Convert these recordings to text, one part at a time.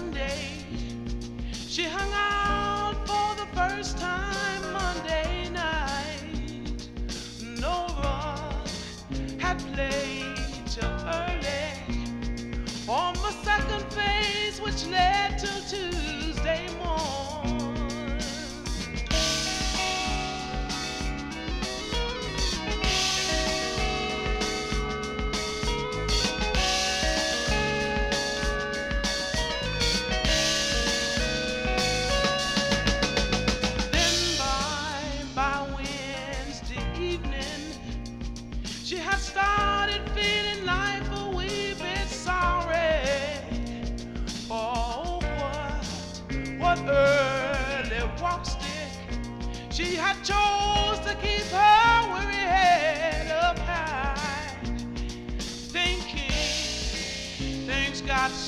Monday.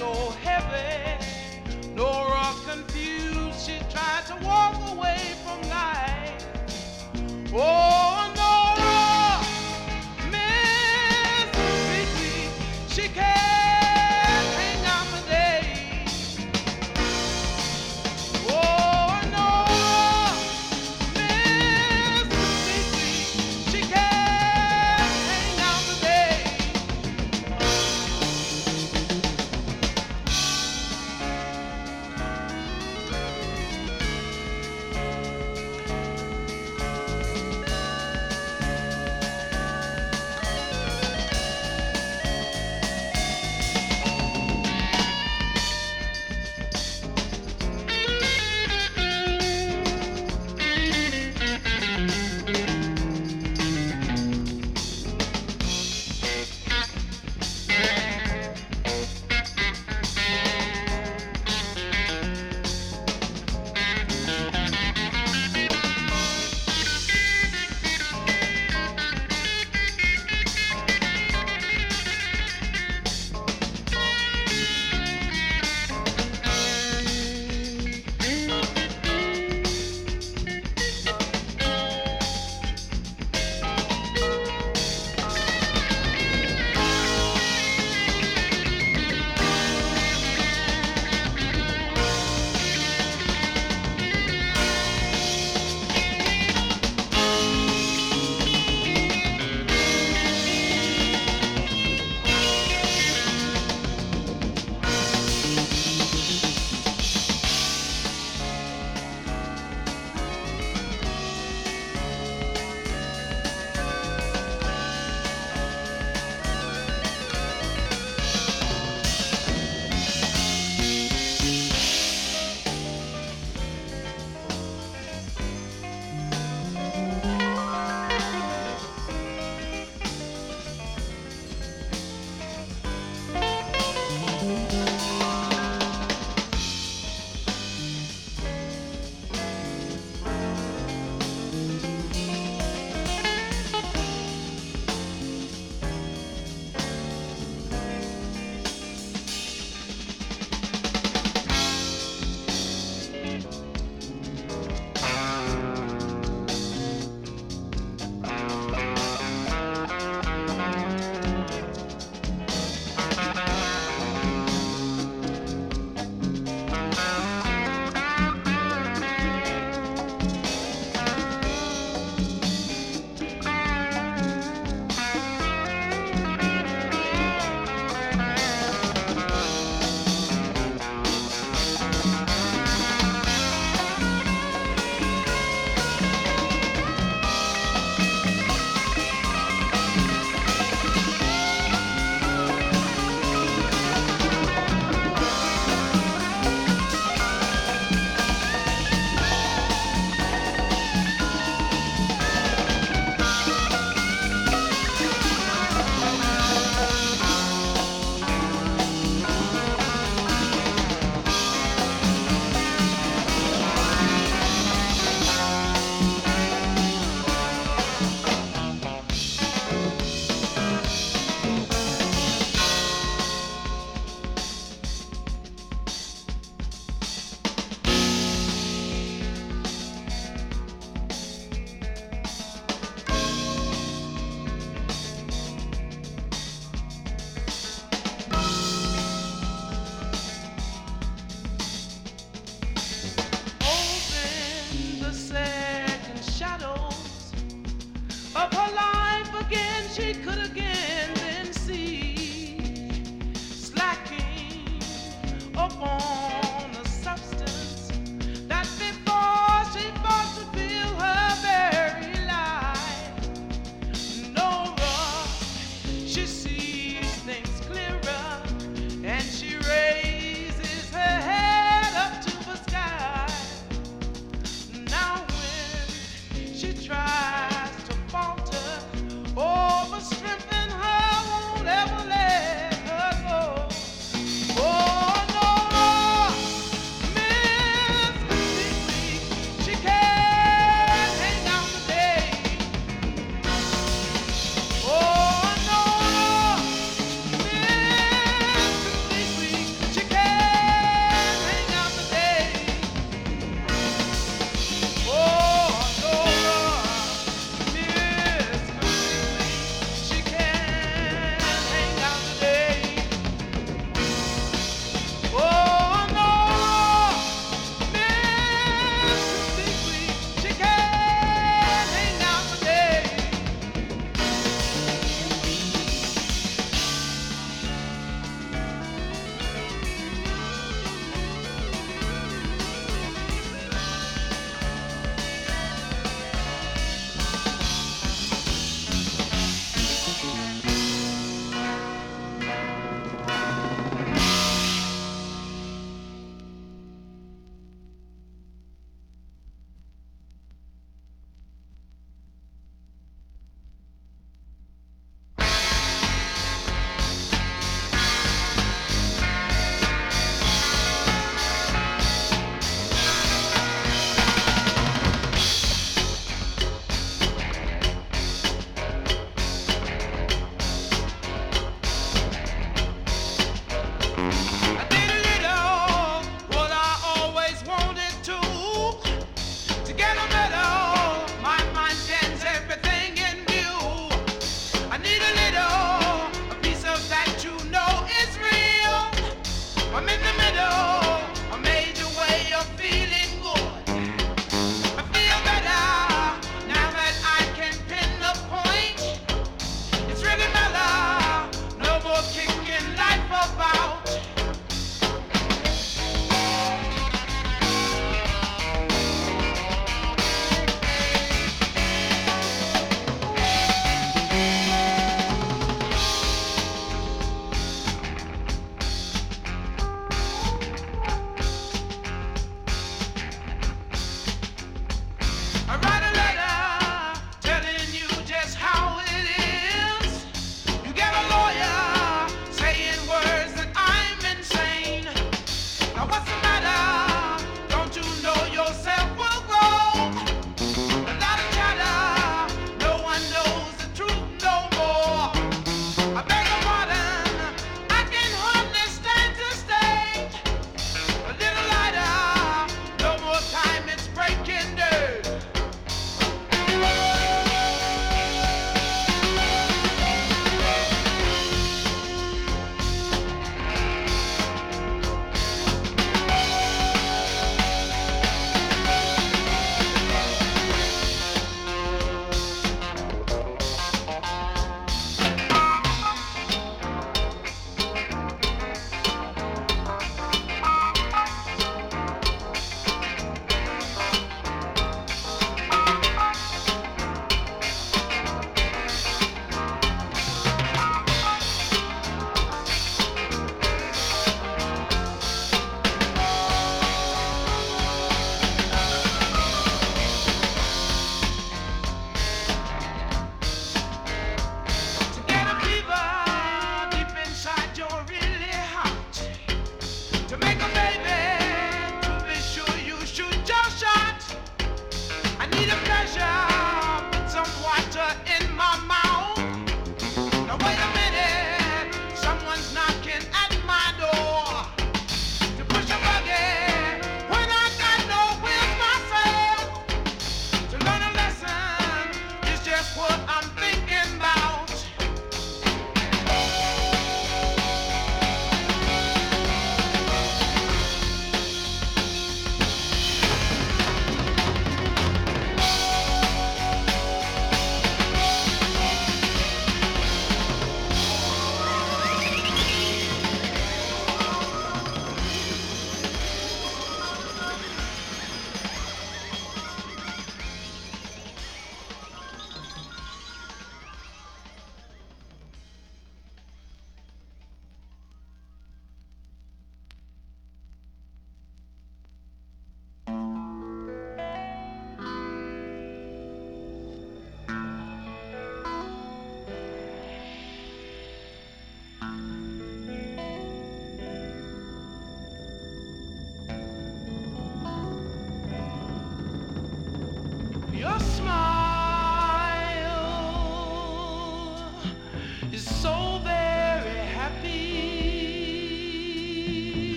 So heavy. Nora confused, she could again then see slacking upon.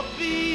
Of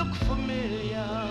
look familiar.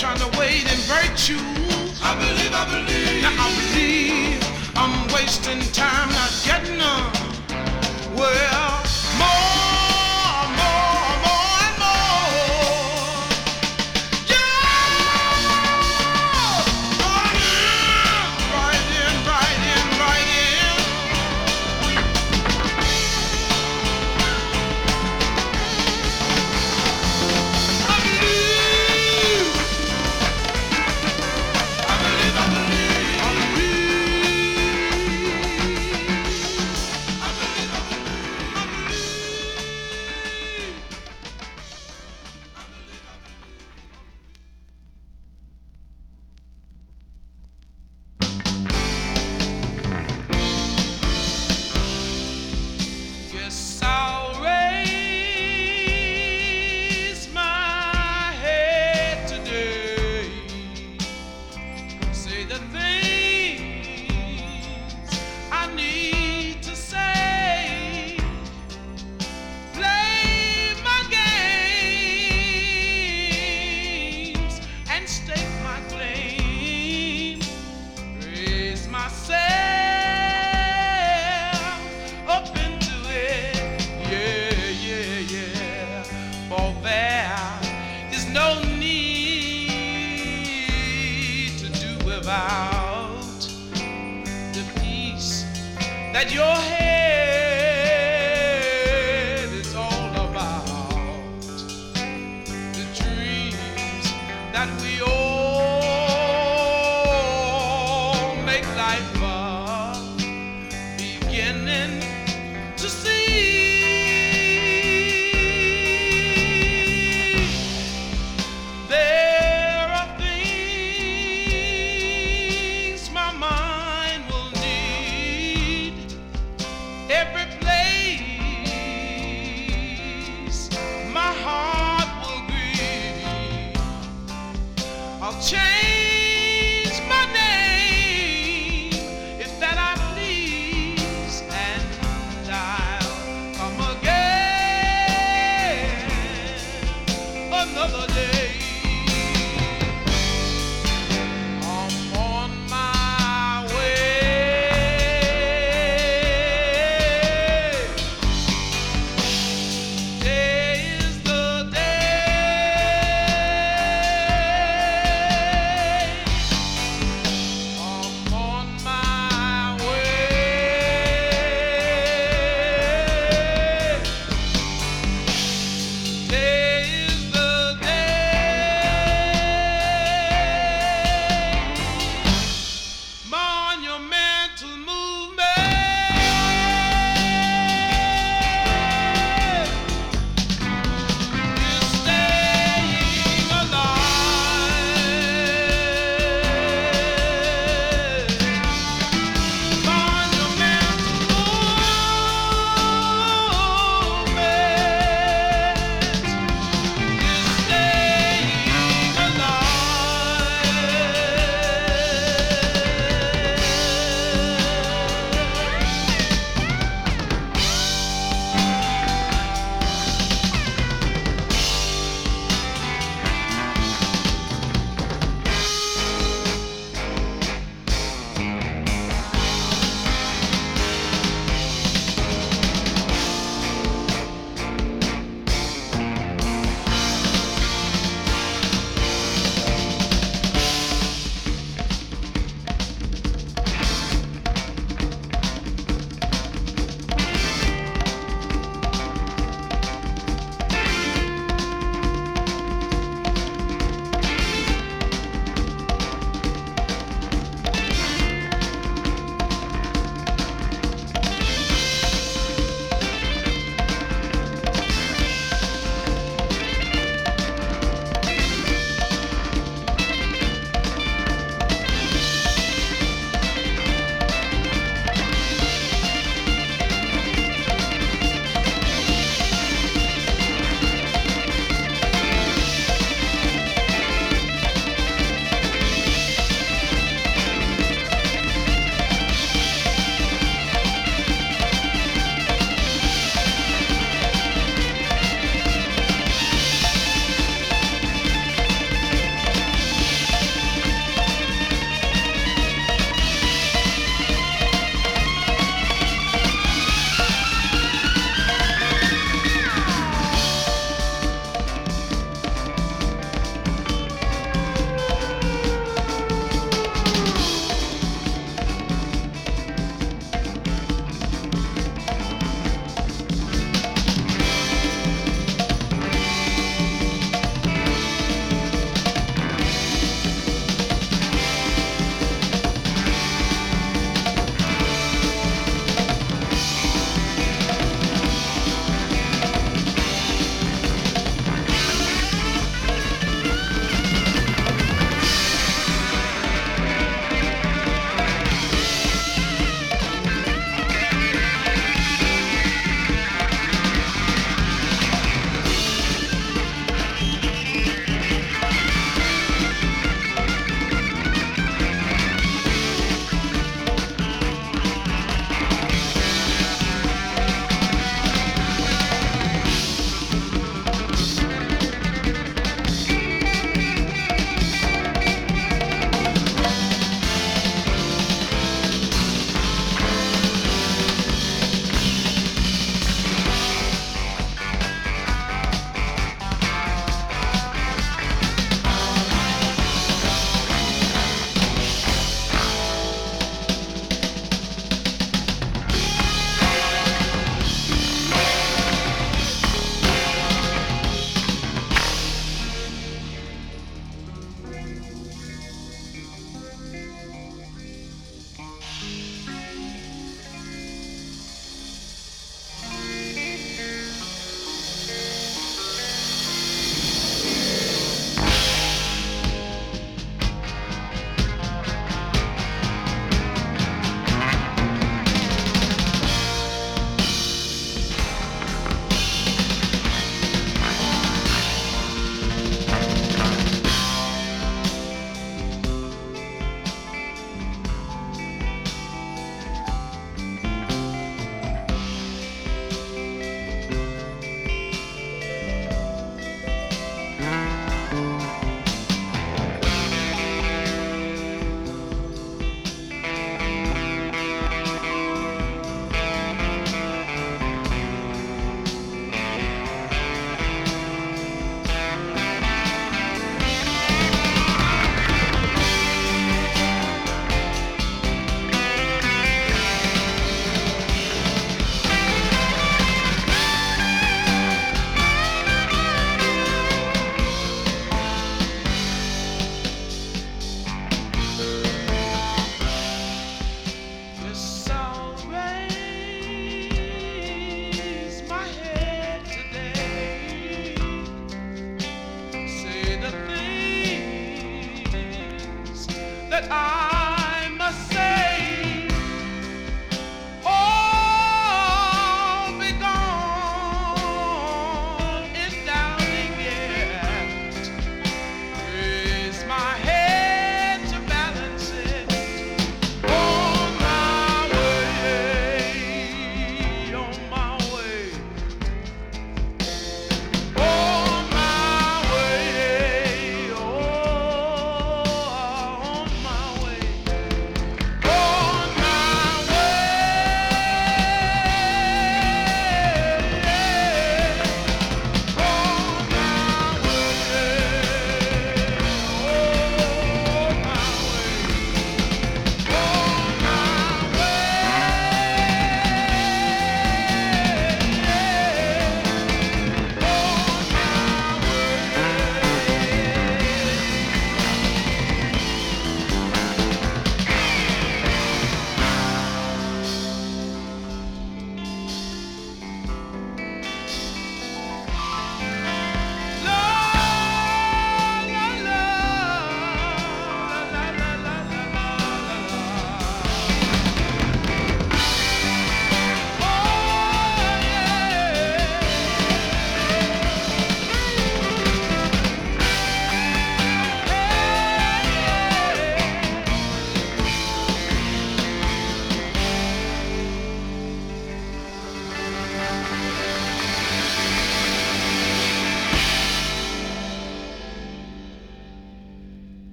trying to wait in virtue. I believe, I believe. Now I believe I'm wasting time not getting up. Well,